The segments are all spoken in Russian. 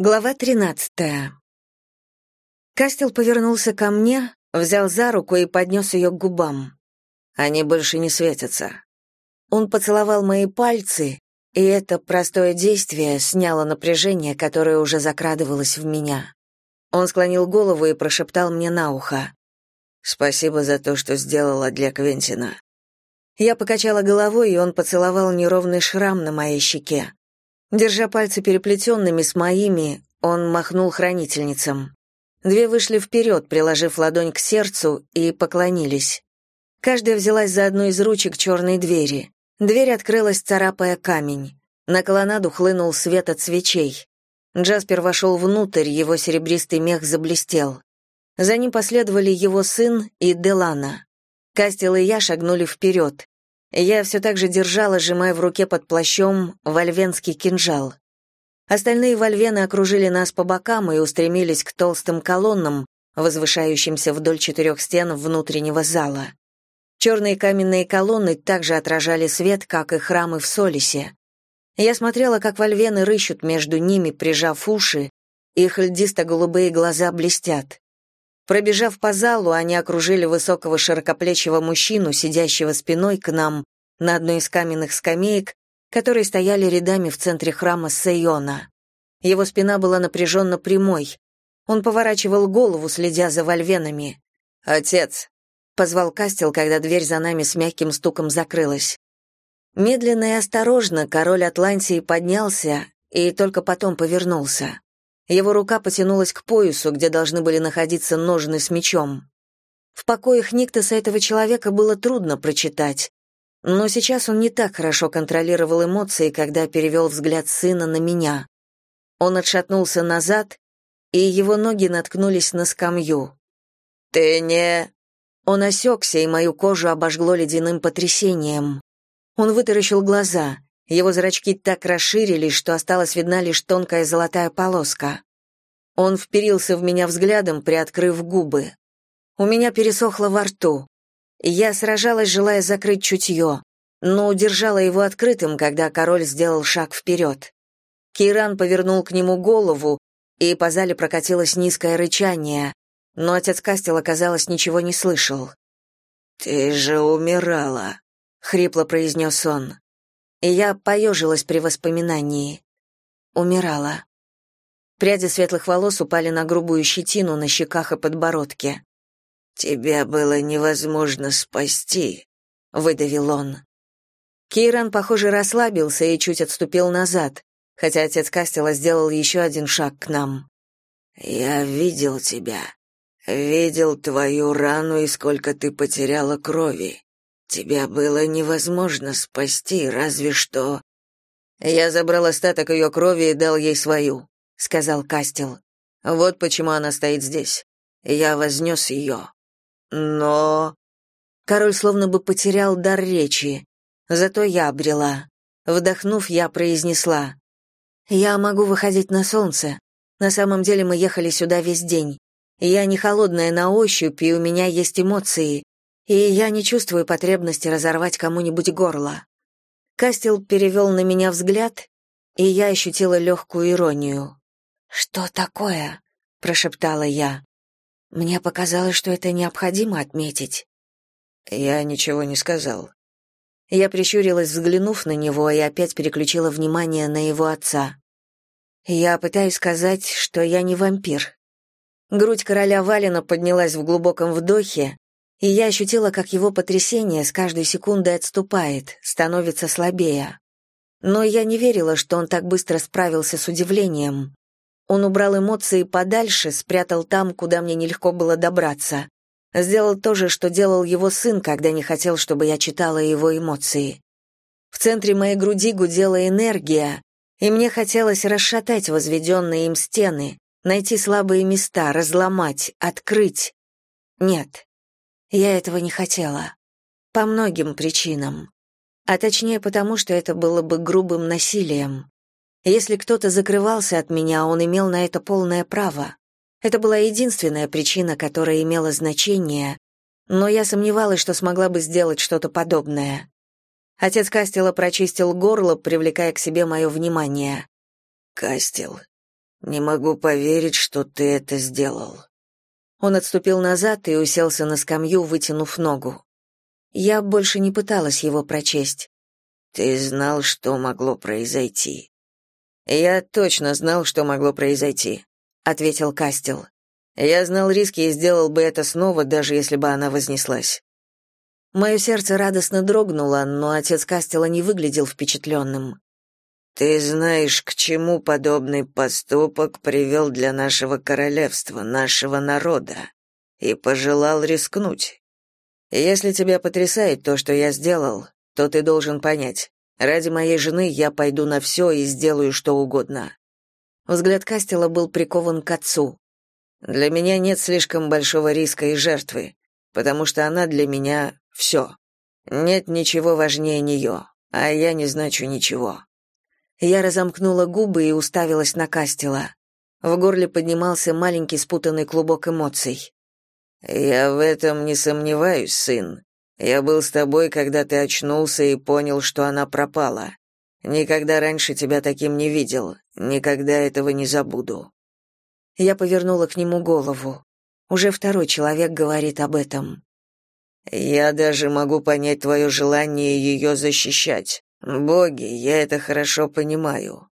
Глава 13. Кастел повернулся ко мне, взял за руку и поднес ее к губам. Они больше не светятся. Он поцеловал мои пальцы, и это простое действие сняло напряжение, которое уже закрадывалось в меня. Он склонил голову и прошептал мне на ухо. «Спасибо за то, что сделала для Квентина». Я покачала головой, и он поцеловал неровный шрам на моей щеке. Держа пальцы переплетенными с моими, он махнул хранительницам. Две вышли вперед, приложив ладонь к сердцу, и поклонились. Каждая взялась за одну из ручек черной двери. Дверь открылась, царапая камень. На колоннаду хлынул свет от свечей. Джаспер вошел внутрь, его серебристый мех заблестел. За ним последовали его сын и Делана. Кастел и я шагнули вперед. Я все так же держала, сжимая в руке под плащом, вольвенский кинжал. Остальные вольвены окружили нас по бокам и устремились к толстым колоннам, возвышающимся вдоль четырех стен внутреннего зала. Черные каменные колонны также отражали свет, как и храмы в Солисе. Я смотрела, как вольвены рыщут между ними, прижав уши, их льдисто-голубые глаза блестят. Пробежав по залу, они окружили высокого широкоплечего мужчину, сидящего спиной к нам, на одной из каменных скамеек, которые стояли рядами в центре храма Сейона. Его спина была напряженно прямой. Он поворачивал голову, следя за вольвенами. «Отец!» — позвал Кастел, когда дверь за нами с мягким стуком закрылась. Медленно и осторожно король Атлантии поднялся и только потом повернулся. Его рука потянулась к поясу, где должны были находиться ножны с мечом. В покоях Никтоса этого человека было трудно прочитать, но сейчас он не так хорошо контролировал эмоции, когда перевел взгляд сына на меня. Он отшатнулся назад, и его ноги наткнулись на скамью. «Ты не...» Он осекся, и мою кожу обожгло ледяным потрясением. Он вытаращил глаза. Его зрачки так расширились, что осталась видна лишь тонкая золотая полоска. Он вперился в меня взглядом, приоткрыв губы. У меня пересохло во рту. Я сражалась, желая закрыть чутье, но удержала его открытым, когда король сделал шаг вперед. Киран повернул к нему голову, и по зале прокатилось низкое рычание, но отец Кастела, казалось, ничего не слышал. «Ты же умирала», — хрипло произнес он. И я поежилась при воспоминании. Умирала. Пряди светлых волос упали на грубую щетину на щеках и подбородке. «Тебя было невозможно спасти», — выдавил он. Кейран, похоже, расслабился и чуть отступил назад, хотя отец Кастела сделал еще один шаг к нам. «Я видел тебя. Видел твою рану и сколько ты потеряла крови. Тебя было невозможно спасти, разве что...» Я забрал остаток ее крови и дал ей свою, сказал Кастел. Вот почему она стоит здесь. Я вознес ее. Но король словно бы потерял дар речи. Зато я обрела. Вдохнув, я произнесла: "Я могу выходить на солнце. На самом деле мы ехали сюда весь день. Я не холодная на ощупь, и у меня есть эмоции и я не чувствую потребности разорвать кому-нибудь горло. Кастел перевел на меня взгляд, и я ощутила легкую иронию. «Что такое?» — прошептала я. Мне показалось, что это необходимо отметить. Я ничего не сказал. Я прищурилась, взглянув на него, и опять переключила внимание на его отца. Я пытаюсь сказать, что я не вампир. Грудь короля Валина поднялась в глубоком вдохе, и я ощутила, как его потрясение с каждой секундой отступает, становится слабее. Но я не верила, что он так быстро справился с удивлением. Он убрал эмоции подальше, спрятал там, куда мне нелегко было добраться. Сделал то же, что делал его сын, когда не хотел, чтобы я читала его эмоции. В центре моей груди гудела энергия, и мне хотелось расшатать возведенные им стены, найти слабые места, разломать, открыть. Нет, я этого не хотела. По многим причинам. А точнее потому, что это было бы грубым насилием. Если кто-то закрывался от меня, он имел на это полное право. Это была единственная причина, которая имела значение, но я сомневалась, что смогла бы сделать что-то подобное. Отец Кастела прочистил горло, привлекая к себе мое внимание. «Кастел, Не могу поверить, что ты это сделал. Он отступил назад и уселся на скамью, вытянув ногу. Я больше не пыталась его прочесть. Ты знал, что могло произойти. Я точно знал, что могло произойти, ответил Кастел. Я знал риски и сделал бы это снова, даже если бы она вознеслась. Мое сердце радостно дрогнуло, но отец Кастела не выглядел впечатленным. «Ты знаешь, к чему подобный поступок привел для нашего королевства, нашего народа, и пожелал рискнуть. Если тебя потрясает то, что я сделал, то ты должен понять, ради моей жены я пойду на все и сделаю что угодно». Взгляд Кастела был прикован к отцу. «Для меня нет слишком большого риска и жертвы, потому что она для меня все. Нет ничего важнее нее, а я не значу ничего. Я разомкнула губы и уставилась на Кастела. В горле поднимался маленький спутанный клубок эмоций. «Я в этом не сомневаюсь, сын. Я был с тобой, когда ты очнулся и понял, что она пропала. Никогда раньше тебя таким не видел. Никогда этого не забуду». Я повернула к нему голову. Уже второй человек говорит об этом. Я даже могу понять твое желание ее защищать. Боги, я это хорошо понимаю.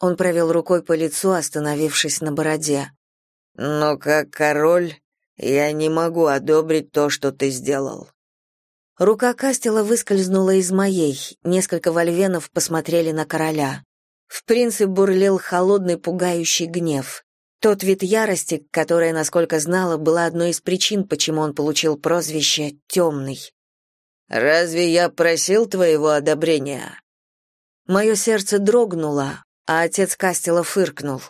Он провел рукой по лицу, остановившись на бороде. Но как король я не могу одобрить то, что ты сделал. Рука Кастела выскользнула из моей. Несколько вольвенов посмотрели на короля. В принце бурлил холодный пугающий гнев. Тот вид ярости, которая, насколько знала, была одной из причин, почему он получил прозвище «темный». «Разве я просил твоего одобрения?» Мое сердце дрогнуло, а отец Кастела фыркнул.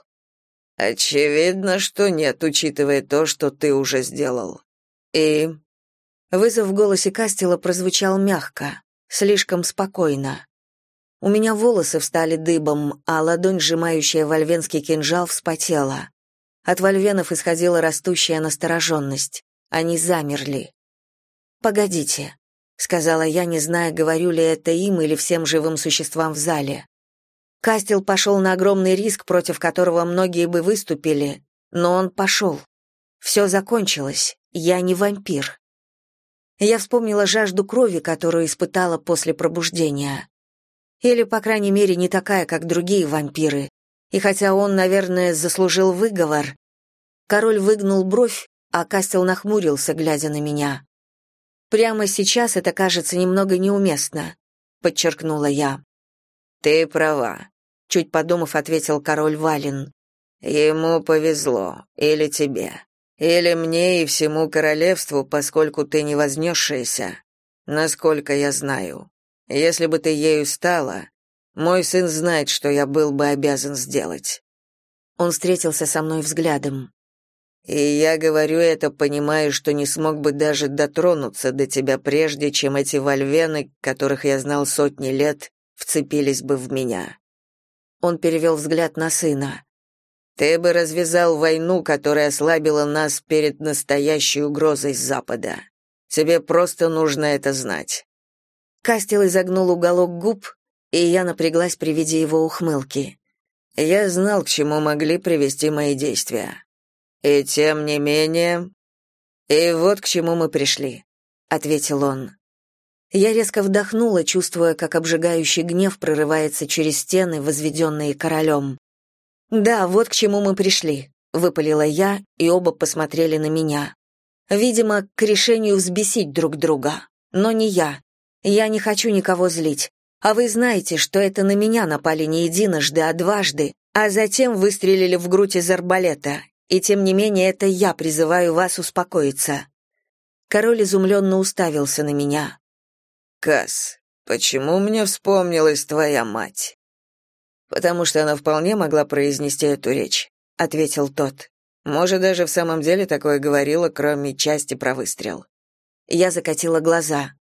«Очевидно, что нет, учитывая то, что ты уже сделал. И...» Вызов в голосе Кастела прозвучал мягко, слишком спокойно. У меня волосы встали дыбом, а ладонь, сжимающая вольвенский кинжал, вспотела. От вольвенов исходила растущая настороженность. Они замерли. «Погодите», — сказала я, не зная, говорю ли это им или всем живым существам в зале. Кастел пошел на огромный риск, против которого многие бы выступили, но он пошел. Все закончилось. Я не вампир. Я вспомнила жажду крови, которую испытала после пробуждения. Или, по крайней мере, не такая, как другие вампиры, и хотя он, наверное, заслужил выговор, король выгнул бровь, а Кастел нахмурился, глядя на меня. Прямо сейчас это кажется немного неуместно, подчеркнула я. Ты права, чуть подумав, ответил король Валин. Ему повезло, или тебе, или мне и всему королевству, поскольку ты не вознесшаяся, насколько я знаю. Если бы ты ею стала, мой сын знает, что я был бы обязан сделать. Он встретился со мной взглядом. И я говорю это, понимая, что не смог бы даже дотронуться до тебя прежде, чем эти вольвены, которых я знал сотни лет, вцепились бы в меня. Он перевел взгляд на сына. Ты бы развязал войну, которая ослабила нас перед настоящей угрозой с запада. Тебе просто нужно это знать. Кастел изогнул уголок губ, и я напряглась при виде его ухмылки. Я знал, к чему могли привести мои действия. И тем не менее... И вот к чему мы пришли, — ответил он. Я резко вдохнула, чувствуя, как обжигающий гнев прорывается через стены, возведенные королем. «Да, вот к чему мы пришли», — выпалила я, и оба посмотрели на меня. Видимо, к решению взбесить друг друга. Но не я. Я не хочу никого злить. А вы знаете, что это на меня напали не единожды, а дважды, а затем выстрелили в грудь из арбалета. И тем не менее это я призываю вас успокоиться». Король изумленно уставился на меня. «Касс, почему мне вспомнилась твоя мать?» «Потому что она вполне могла произнести эту речь», — ответил тот. «Может, даже в самом деле такое говорила, кроме части про выстрел». Я закатила глаза.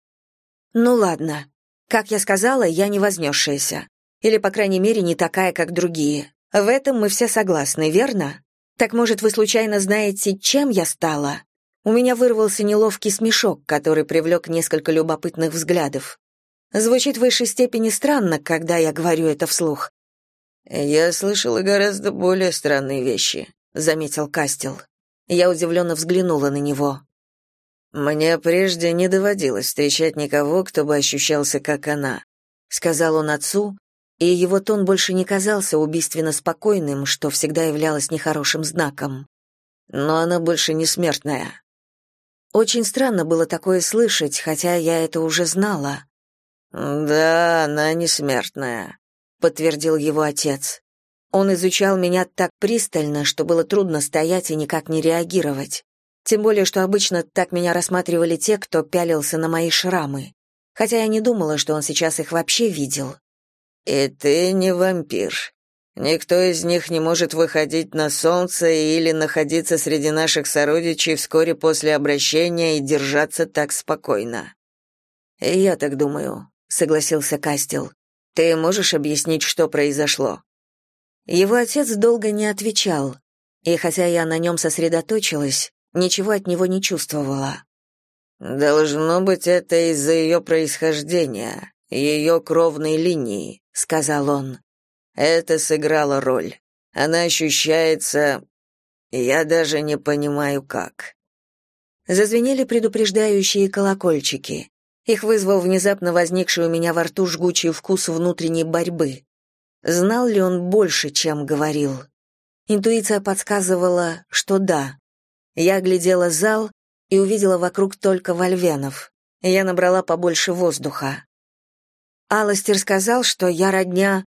«Ну ладно, как я сказала, я не вознесшаяся. Или, по крайней мере, не такая, как другие. В этом мы все согласны, верно? Так, может, вы случайно знаете, чем я стала? У меня вырвался неловкий смешок, который привлек несколько любопытных взглядов. Звучит в высшей степени странно, когда я говорю это вслух. Я слышал и гораздо более странные вещи, заметил Кастел. Я удивленно взглянула на него. Мне прежде не доводилось встречать никого, кто бы ощущался как она, сказал он отцу, и его тон больше не казался убийственно спокойным, что всегда являлось нехорошим знаком. Но она больше не смертная. Очень странно было такое слышать, хотя я это уже знала. Да, она не смертная, подтвердил его отец. Он изучал меня так пристально, что было трудно стоять и никак не реагировать. Тем более, что обычно так меня рассматривали те, кто пялился на мои шрамы. Хотя я не думала, что он сейчас их вообще видел. «И ты не вампир. Никто из них не может выходить на солнце или находиться среди наших сородичей вскоре после обращения и держаться так спокойно». «Я так думаю», — согласился Кастел. «Ты можешь объяснить, что произошло?» Его отец долго не отвечал, и хотя я на нем сосредоточилась, ничего от него не чувствовала. «Должно быть, это из-за ее происхождения, ее кровной линии», — сказал он. «Это сыграло роль. Она ощущается... Я даже не понимаю, как». Зазвенели предупреждающие колокольчики. Их вызвал внезапно возникший у меня во рту жгучий вкус внутренней борьбы. Знал ли он больше, чем говорил? Интуиция подсказывала, что да. Я глядела зал и увидела вокруг только вольвенов. Я набрала побольше воздуха. Аластер сказал, что я родня...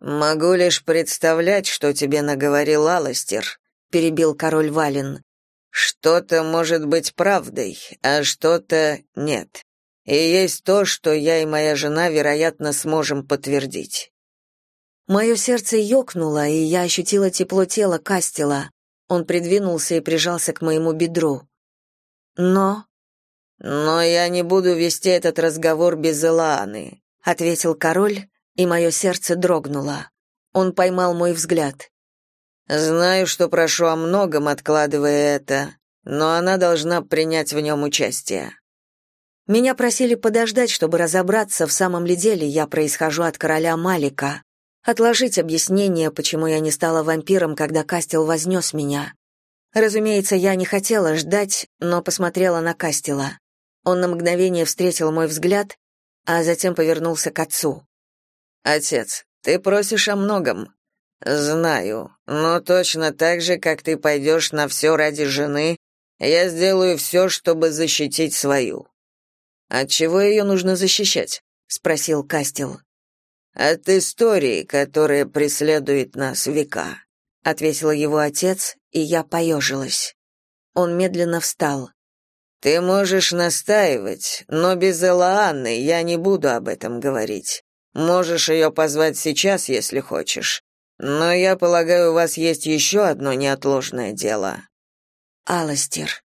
«Могу лишь представлять, что тебе наговорил Аластер», — перебил король Вален. «Что-то может быть правдой, а что-то нет. И есть то, что я и моя жена, вероятно, сможем подтвердить». Мое сердце ёкнуло, и я ощутила тепло тела Кастела. Он придвинулся и прижался к моему бедру. Но... «Но я не буду вести этот разговор без Элааны», — ответил король, и мое сердце дрогнуло. Он поймал мой взгляд. «Знаю, что прошу о многом, откладывая это, но она должна принять в нем участие». Меня просили подождать, чтобы разобраться, в самом ли деле я происхожу от короля Малика, отложить объяснение, почему я не стала вампиром, когда Кастел вознес меня. Разумеется, я не хотела ждать, но посмотрела на Кастела. Он на мгновение встретил мой взгляд, а затем повернулся к отцу. «Отец, ты просишь о многом». «Знаю, но точно так же, как ты пойдешь на все ради жены, я сделаю все, чтобы защитить свою». «От чего ее нужно защищать?» — спросил Кастел. «От истории, которая преследует нас века», — ответил его отец, и я поежилась. Он медленно встал. «Ты можешь настаивать, но без Элаанны я не буду об этом говорить. Можешь ее позвать сейчас, если хочешь. Но я полагаю, у вас есть еще одно неотложное дело. Аластер.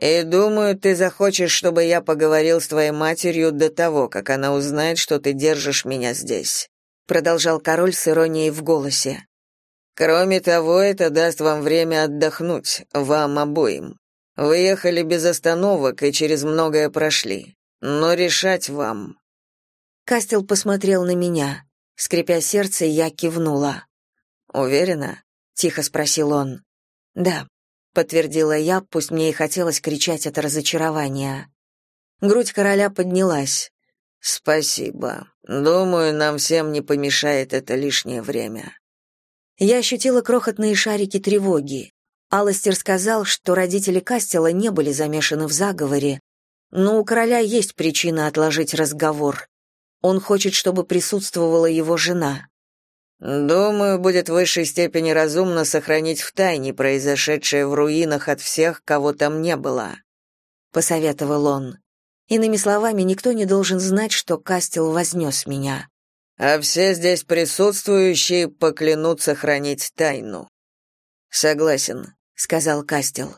И думаю, ты захочешь, чтобы я поговорил с твоей матерью до того, как она узнает, что ты держишь меня здесь, продолжал король с иронией в голосе. Кроме того, это даст вам время отдохнуть, вам обоим. Вы ехали без остановок и через многое прошли. Но решать вам. Кастел посмотрел на меня. Скрипя сердце, я кивнула. «Уверена?» — тихо спросил он. «Да», — подтвердила я, пусть мне и хотелось кричать от разочарования. Грудь короля поднялась. «Спасибо. Думаю, нам всем не помешает это лишнее время». Я ощутила крохотные шарики тревоги. Аластер сказал, что родители Кастела не были замешаны в заговоре, но у короля есть причина отложить разговор. Он хочет, чтобы присутствовала его жена. Думаю, будет в высшей степени разумно сохранить в тайне произошедшее в руинах от всех, кого там не было, посоветовал он. Иными словами, никто не должен знать, что Кастел вознес меня. А все здесь присутствующие поклянутся хранить тайну. Согласен, сказал Кастел.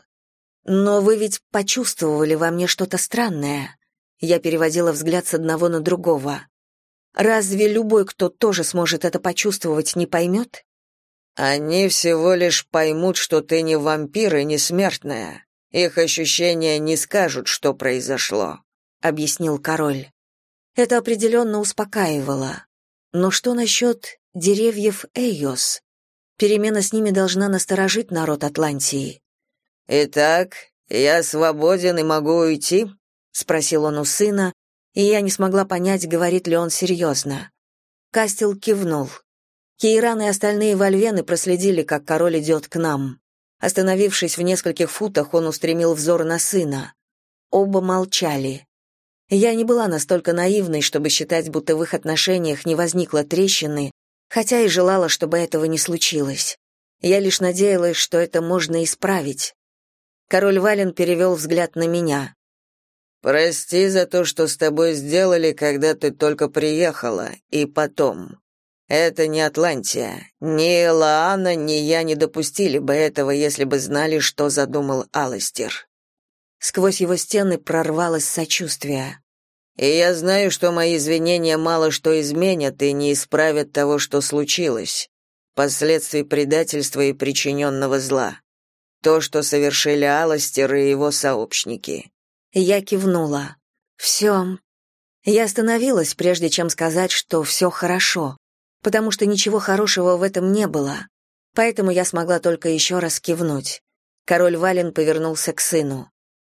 Но вы ведь почувствовали во мне что-то странное. Я переводила взгляд с одного на другого. Разве любой, кто тоже сможет это почувствовать, не поймет? Они всего лишь поймут, что ты не вампир и не смертная. Их ощущения не скажут, что произошло, объяснил король. Это определенно успокаивало. Но что насчет деревьев Эйос. Перемена с ними должна насторожить народ Атлантии. «Итак, я свободен и могу уйти?» — спросил он у сына, и я не смогла понять, говорит ли он серьезно. Кастел кивнул. Кейран и остальные вольвены проследили, как король идет к нам. Остановившись в нескольких футах, он устремил взор на сына. Оба молчали. Я не была настолько наивной, чтобы считать, будто в их отношениях не возникло трещины, хотя и желала, чтобы этого не случилось. Я лишь надеялась, что это можно исправить. Король Вален перевел взгляд на меня. «Прости за то, что с тобой сделали, когда ты только приехала, и потом. Это не Атлантия. Ни Лаана, ни я не допустили бы этого, если бы знали, что задумал Аластер. Сквозь его стены прорвалось сочувствие. И я знаю, что мои извинения мало что изменят и не исправят того, что случилось. Последствий предательства и причиненного зла. То, что совершили Аластер и его сообщники. Я кивнула. «Все». Я остановилась, прежде чем сказать, что все хорошо, потому что ничего хорошего в этом не было. Поэтому я смогла только еще раз кивнуть. Король Вален повернулся к сыну.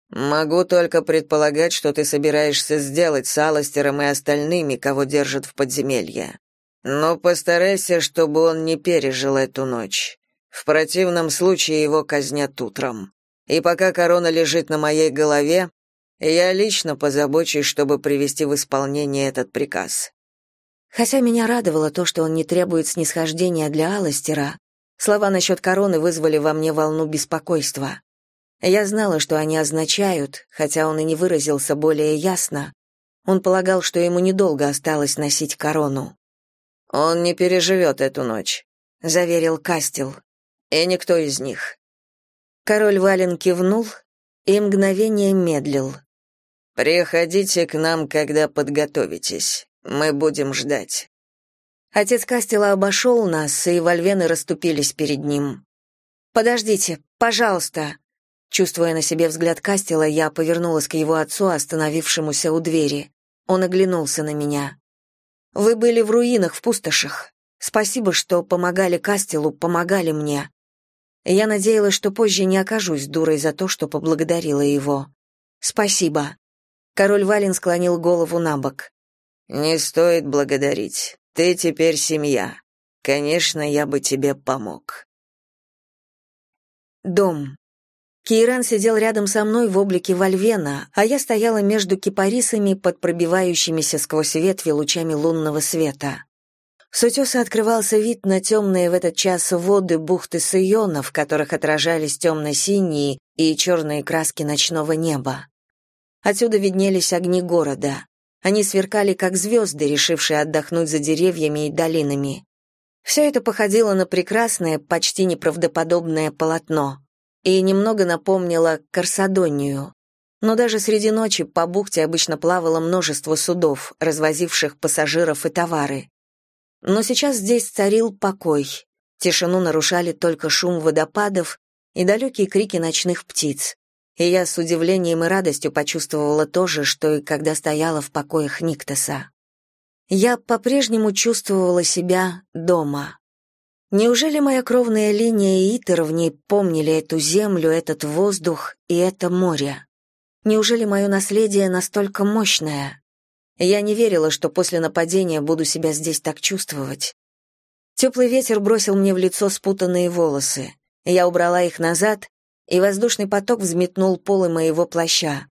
Могу только предполагать, что ты собираешься сделать с Аластером и остальными, кого держат в подземелье. Но постарайся, чтобы он не пережил эту ночь. В противном случае его казнят утром. И пока корона лежит на моей голове, я лично позабочусь, чтобы привести в исполнение этот приказ. Хотя меня радовало то, что он не требует снисхождения для Аластера, слова насчет короны вызвали во мне волну беспокойства. Я знала, что они означают, хотя он и не выразился более ясно. Он полагал, что ему недолго осталось носить корону. «Он не переживет эту ночь», — заверил Кастел. «И никто из них». Король Вален кивнул и мгновение медлил. «Приходите к нам, когда подготовитесь. Мы будем ждать». Отец Кастела обошел нас, и вольвены расступились перед ним. «Подождите, пожалуйста», Чувствуя на себе взгляд Кастела, я повернулась к его отцу, остановившемуся у двери. Он оглянулся на меня. «Вы были в руинах, в пустошах. Спасибо, что помогали Кастелу, помогали мне. Я надеялась, что позже не окажусь дурой за то, что поблагодарила его. Спасибо». Король Вален склонил голову на бок. «Не стоит благодарить. Ты теперь семья. Конечно, я бы тебе помог». Дом. Кейран сидел рядом со мной в облике Вольвена, а я стояла между кипарисами под пробивающимися сквозь ветви лучами лунного света. С утеса открывался вид на темные в этот час воды бухты Сайона, в которых отражались темно-синие и черные краски ночного неба. Отсюда виднелись огни города. Они сверкали, как звезды, решившие отдохнуть за деревьями и долинами. Все это походило на прекрасное, почти неправдоподобное полотно и немного напомнила Корсадонию. Но даже среди ночи по бухте обычно плавало множество судов, развозивших пассажиров и товары. Но сейчас здесь царил покой. Тишину нарушали только шум водопадов и далекие крики ночных птиц. И я с удивлением и радостью почувствовала то же, что и когда стояла в покоях Никтоса. Я по-прежнему чувствовала себя дома. Неужели моя кровная линия и Итер в ней помнили эту землю, этот воздух и это море? Неужели мое наследие настолько мощное? Я не верила, что после нападения буду себя здесь так чувствовать. Теплый ветер бросил мне в лицо спутанные волосы. Я убрала их назад, и воздушный поток взметнул полы моего плаща.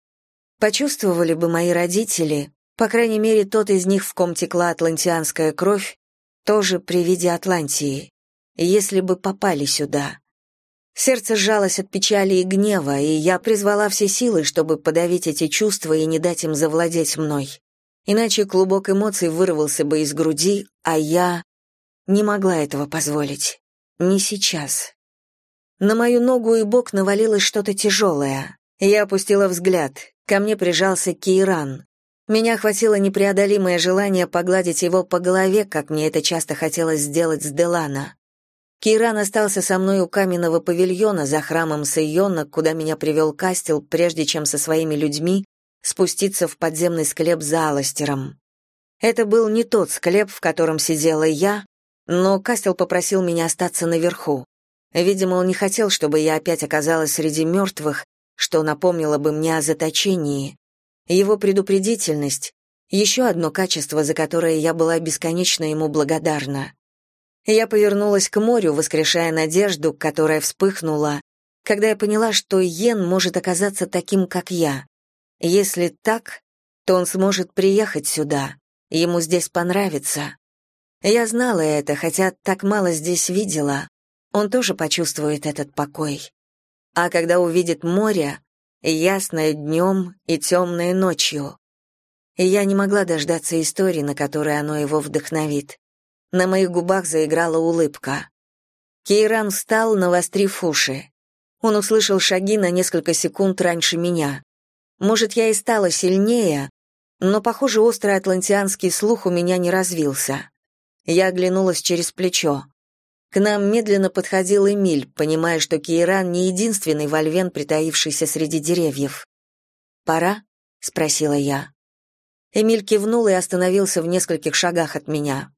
Почувствовали бы мои родители, по крайней мере, тот из них, в ком текла атлантианская кровь, тоже при виде Атлантии если бы попали сюда. Сердце сжалось от печали и гнева, и я призвала все силы, чтобы подавить эти чувства и не дать им завладеть мной. Иначе клубок эмоций вырвался бы из груди, а я не могла этого позволить. Не сейчас. На мою ногу и бок навалилось что-то тяжелое. Я опустила взгляд. Ко мне прижался Кейран. Меня охватило непреодолимое желание погладить его по голове, как мне это часто хотелось сделать с Делана. Киран остался со мной у каменного павильона за храмом Сайона, куда меня привел Кастел, прежде чем со своими людьми спуститься в подземный склеп за Аластером. Это был не тот склеп, в котором сидела я, но Кастел попросил меня остаться наверху. Видимо, он не хотел, чтобы я опять оказалась среди мертвых, что напомнило бы мне о заточении. Его предупредительность — еще одно качество, за которое я была бесконечно ему благодарна. Я повернулась к морю, воскрешая надежду, которая вспыхнула, когда я поняла, что Йен может оказаться таким, как я. Если так, то он сможет приехать сюда. Ему здесь понравится. Я знала это, хотя так мало здесь видела. Он тоже почувствует этот покой. А когда увидит море, ясное днем и темное ночью. Я не могла дождаться истории, на которой оно его вдохновит. На моих губах заиграла улыбка. Кейран встал, навострив уши. Он услышал шаги на несколько секунд раньше меня. Может, я и стала сильнее, но, похоже, острый атлантианский слух у меня не развился. Я оглянулась через плечо. К нам медленно подходил Эмиль, понимая, что Кейран не единственный вольвен, притаившийся среди деревьев. «Пора?» — спросила я. Эмиль кивнул и остановился в нескольких шагах от меня.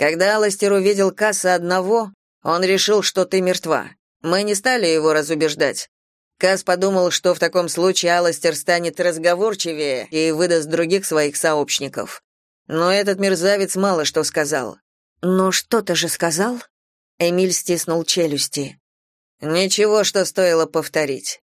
«Когда Аластер увидел Касса одного, он решил, что ты мертва. Мы не стали его разубеждать. Кас подумал, что в таком случае Аластер станет разговорчивее и выдаст других своих сообщников. Но этот мерзавец мало что сказал. «Но что-то же сказал?» Эмиль стиснул челюсти. «Ничего, что стоило повторить».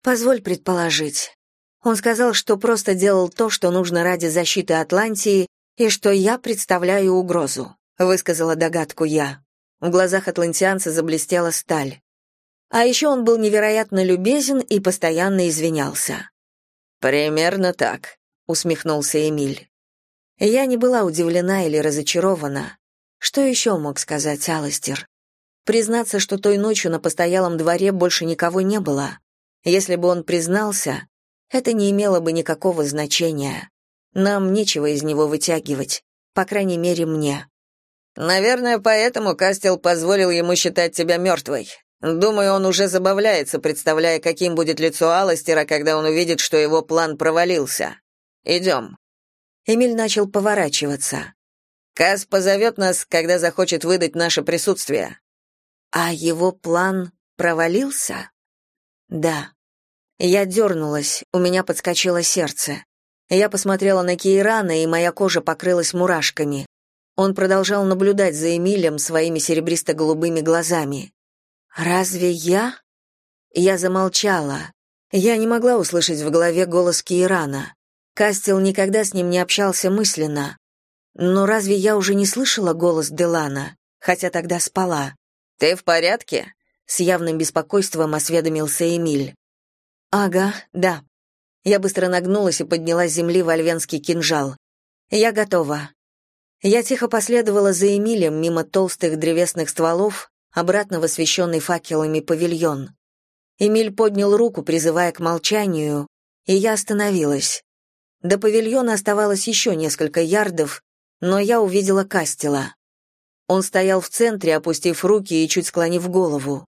«Позволь предположить. Он сказал, что просто делал то, что нужно ради защиты Атлантии, и что я представляю угрозу», — высказала догадку я. В глазах атлантианца заблестела сталь. А еще он был невероятно любезен и постоянно извинялся. «Примерно так», — усмехнулся Эмиль. Я не была удивлена или разочарована. Что еще мог сказать Аластер? Признаться, что той ночью на постоялом дворе больше никого не было. Если бы он признался, это не имело бы никакого значения. Нам нечего из него вытягивать, по крайней мере, мне. Наверное, поэтому Кастел позволил ему считать тебя мертвой. Думаю, он уже забавляется, представляя, каким будет лицо Аластера, когда он увидит, что его план провалился. Идем». Эмиль начал поворачиваться. Кас позовет нас, когда захочет выдать наше присутствие. А его план провалился? Да. Я дернулась, у меня подскочило сердце. Я посмотрела на Кейрана, и моя кожа покрылась мурашками. Он продолжал наблюдать за Эмилем своими серебристо-голубыми глазами. «Разве я?» Я замолчала. Я не могла услышать в голове голос Кейрана. Кастел никогда с ним не общался мысленно. Но разве я уже не слышала голос Делана, хотя тогда спала? «Ты в порядке?» — с явным беспокойством осведомился Эмиль. «Ага, да». Я быстро нагнулась и подняла с земли вольвенский кинжал. «Я готова». Я тихо последовала за Эмилем мимо толстых древесных стволов, обратно в освещенный факелами павильон. Эмиль поднял руку, призывая к молчанию, и я остановилась. До павильона оставалось еще несколько ярдов, но я увидела Кастела. Он стоял в центре, опустив руки и чуть склонив голову.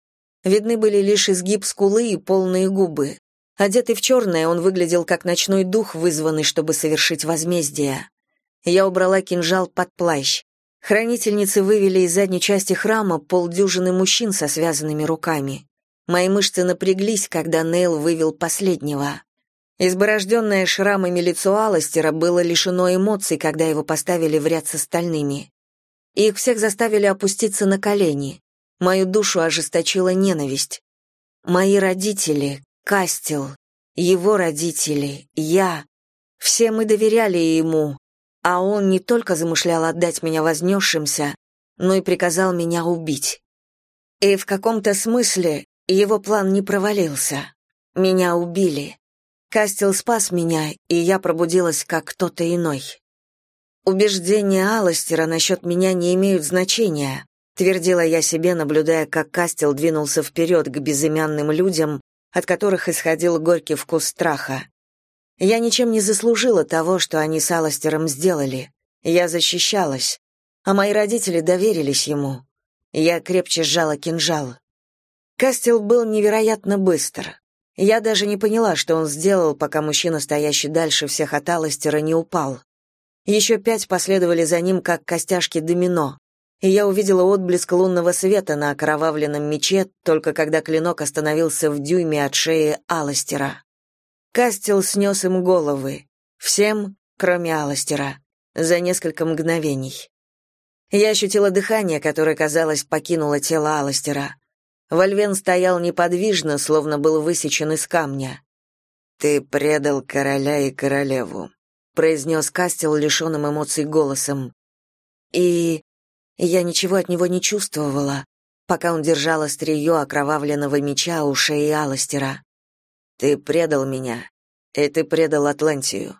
Видны были лишь изгиб скулы и полные губы. Одетый в черное, он выглядел как ночной дух, вызванный, чтобы совершить возмездие. Я убрала кинжал под плащ. Хранительницы вывели из задней части храма полдюжины мужчин со связанными руками. Мои мышцы напряглись, когда Нейл вывел последнего. Изборожденное шрамами лицо Аластера было лишено эмоций, когда его поставили в ряд с остальными. Их всех заставили опуститься на колени. Мою душу ожесточила ненависть. Мои родители, Кастел, его родители, я. Все мы доверяли ему, а он не только замышлял отдать меня вознесшимся, но и приказал меня убить. И в каком-то смысле его план не провалился. Меня убили. Кастел спас меня, и я пробудилась как кто-то иной. Убеждения Аластера насчет меня не имеют значения, твердила я себе, наблюдая, как Кастел двинулся вперед к безымянным людям, от которых исходил горький вкус страха. Я ничем не заслужила того, что они с Аластером сделали. Я защищалась, а мои родители доверились ему. Я крепче сжала кинжал. Кастел был невероятно быстр. Я даже не поняла, что он сделал, пока мужчина, стоящий дальше всех от Аластера, не упал. Еще пять последовали за ним, как костяшки домино. И я увидела отблеск лунного света на окровавленном мече, только когда клинок остановился в дюйме от шеи Аластера. Кастел снес им головы. Всем, кроме Аластера. За несколько мгновений. Я ощутила дыхание, которое, казалось, покинуло тело Аластера. Вольвен стоял неподвижно, словно был высечен из камня. «Ты предал короля и королеву», — произнес Кастел лишенным эмоций голосом. И я ничего от него не чувствовала, пока он держал острие окровавленного меча у шеи Аластера. «Ты предал меня, и ты предал Атлантию.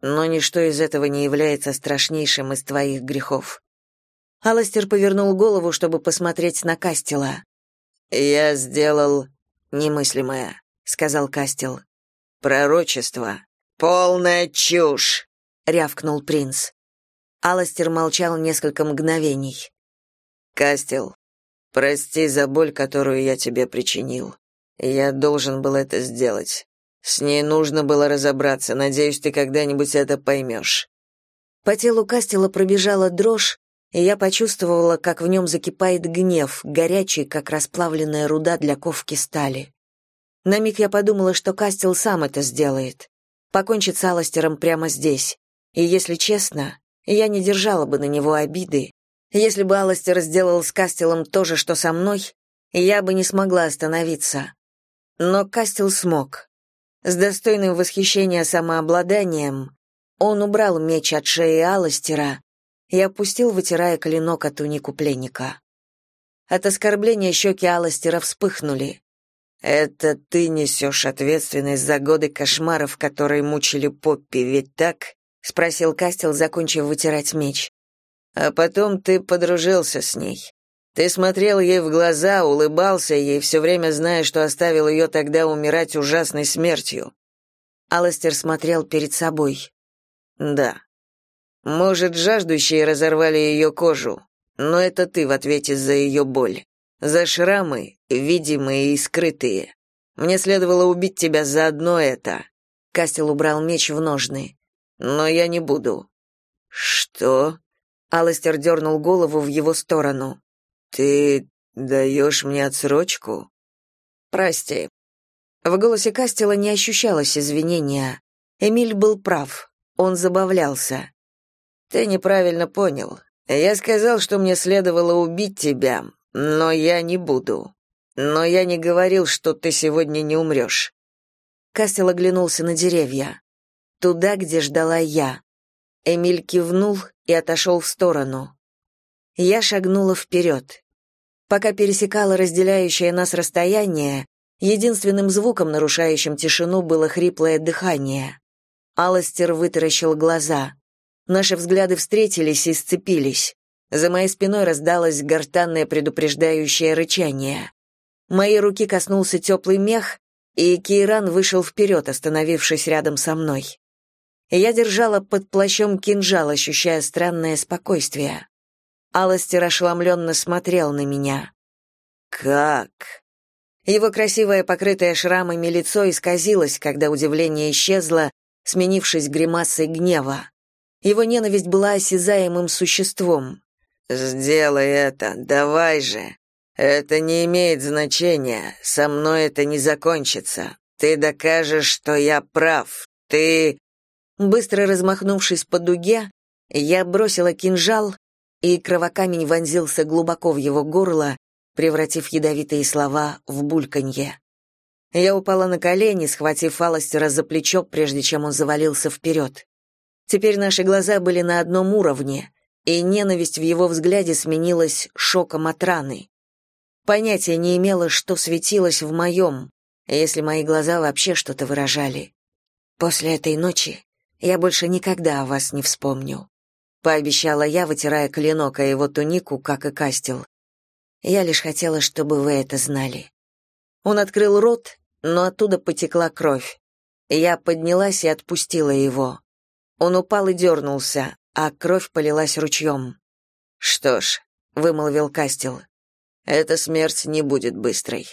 Но ничто из этого не является страшнейшим из твоих грехов». Аластер повернул голову, чтобы посмотреть на Кастела. «Я сделал немыслимое», — сказал Кастел. «Пророчество». «Полная чушь!» — рявкнул принц. Аластер молчал несколько мгновений. «Кастел, прости за боль, которую я тебе причинил. Я должен был это сделать. С ней нужно было разобраться. Надеюсь, ты когда-нибудь это поймешь». По телу Кастела пробежала дрожь, и я почувствовала, как в нем закипает гнев, горячий, как расплавленная руда для ковки стали. На миг я подумала, что Кастел сам это сделает. Покончит с Аластером прямо здесь. И, если честно, я не держала бы на него обиды. Если бы Аластер сделал с Кастелом то же, что со мной, я бы не смогла остановиться. Но Кастел смог. С достойным восхищения самообладанием он убрал меч от шеи Аластера и опустил, вытирая клинок от тунику пленника. От оскорбления щеки Аластера вспыхнули. «Это ты несешь ответственность за годы кошмаров, которые мучили Поппи, ведь так?» — спросил Кастел, закончив вытирать меч. «А потом ты подружился с ней. Ты смотрел ей в глаза, улыбался ей, все время зная, что оставил ее тогда умирать ужасной смертью». Аластер смотрел перед собой. «Да, может, жаждущие разорвали ее кожу, но это ты в ответе за ее боль. За шрамы, видимые и скрытые. Мне следовало убить тебя за одно это. Кастел убрал меч в ножны. Но я не буду. Что? Аластер дернул голову в его сторону. Ты даешь мне отсрочку? Прости. В голосе Кастела не ощущалось извинения. Эмиль был прав. Он забавлялся. Ты неправильно понял. Я сказал, что мне следовало убить тебя, но я не буду. Но я не говорил, что ты сегодня не умрешь». Кастел оглянулся на деревья. Туда, где ждала я. Эмиль кивнул и отошел в сторону. Я шагнула вперед. Пока пересекала разделяющее нас расстояние, единственным звуком, нарушающим тишину, было хриплое дыхание. Аластер вытаращил глаза. Наши взгляды встретились и сцепились. За моей спиной раздалось гортанное предупреждающее рычание. Моей руки коснулся теплый мех, и Кейран вышел вперед, остановившись рядом со мной. Я держала под плащом кинжал, ощущая странное спокойствие. Аластер ошеломленно смотрел на меня. «Как?» Его красивое, покрытое шрамами лицо исказилось, когда удивление исчезло, сменившись гримасой гнева. Его ненависть была осязаемым существом. «Сделай это, давай же. Это не имеет значения, со мной это не закончится. Ты докажешь, что я прав. Ты...» Быстро размахнувшись по дуге, я бросила кинжал, и кровокамень вонзился глубоко в его горло, превратив ядовитые слова в бульканье. Я упала на колени, схватив Аластера за плечо, прежде чем он завалился вперед. Теперь наши глаза были на одном уровне, и ненависть в его взгляде сменилась шоком от раны. Понятия не имела, что светилось в моем, если мои глаза вообще что-то выражали. После этой ночи я больше никогда о вас не вспомню, пообещала я, вытирая клинок о его тунику, как и кастел. Я лишь хотела, чтобы вы это знали. Он открыл рот, но оттуда потекла кровь. Я поднялась и отпустила его. Он упал и дернулся, а кровь полилась ручьем. «Что ж», — вымолвил Кастел, — «эта смерть не будет быстрой».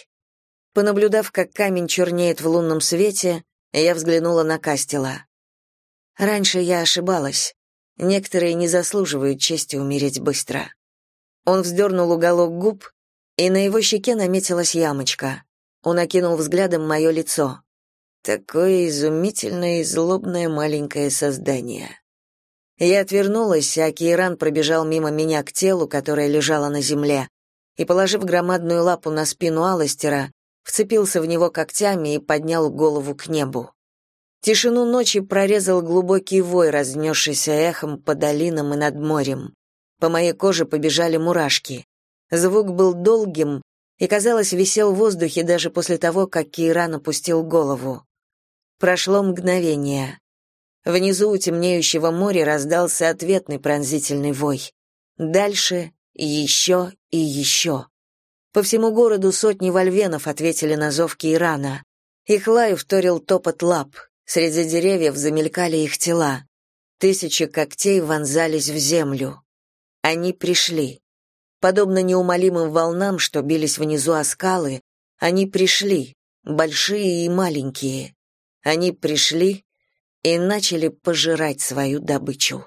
Понаблюдав, как камень чернеет в лунном свете, я взглянула на Кастела. Раньше я ошибалась. Некоторые не заслуживают чести умереть быстро. Он вздернул уголок губ, и на его щеке наметилась ямочка. Он окинул взглядом мое лицо. Такое изумительное и злобное маленькое создание. Я отвернулась, а Кейран пробежал мимо меня к телу, которое лежало на земле, и, положив громадную лапу на спину Аластера, вцепился в него когтями и поднял голову к небу. Тишину ночи прорезал глубокий вой, разнесшийся эхом по долинам и над морем. По моей коже побежали мурашки. Звук был долгим и, казалось, висел в воздухе даже после того, как Кейран опустил голову. Прошло мгновение. Внизу у темнеющего моря раздался ответный пронзительный вой. Дальше еще и еще. По всему городу сотни вольвенов ответили на зов Кейрана. Их лаю вторил топот лап. Среди деревьев замелькали их тела. Тысячи когтей вонзались в землю. Они пришли. Подобно неумолимым волнам, что бились внизу о скалы, они пришли, большие и маленькие. Они пришли и начали пожирать свою добычу.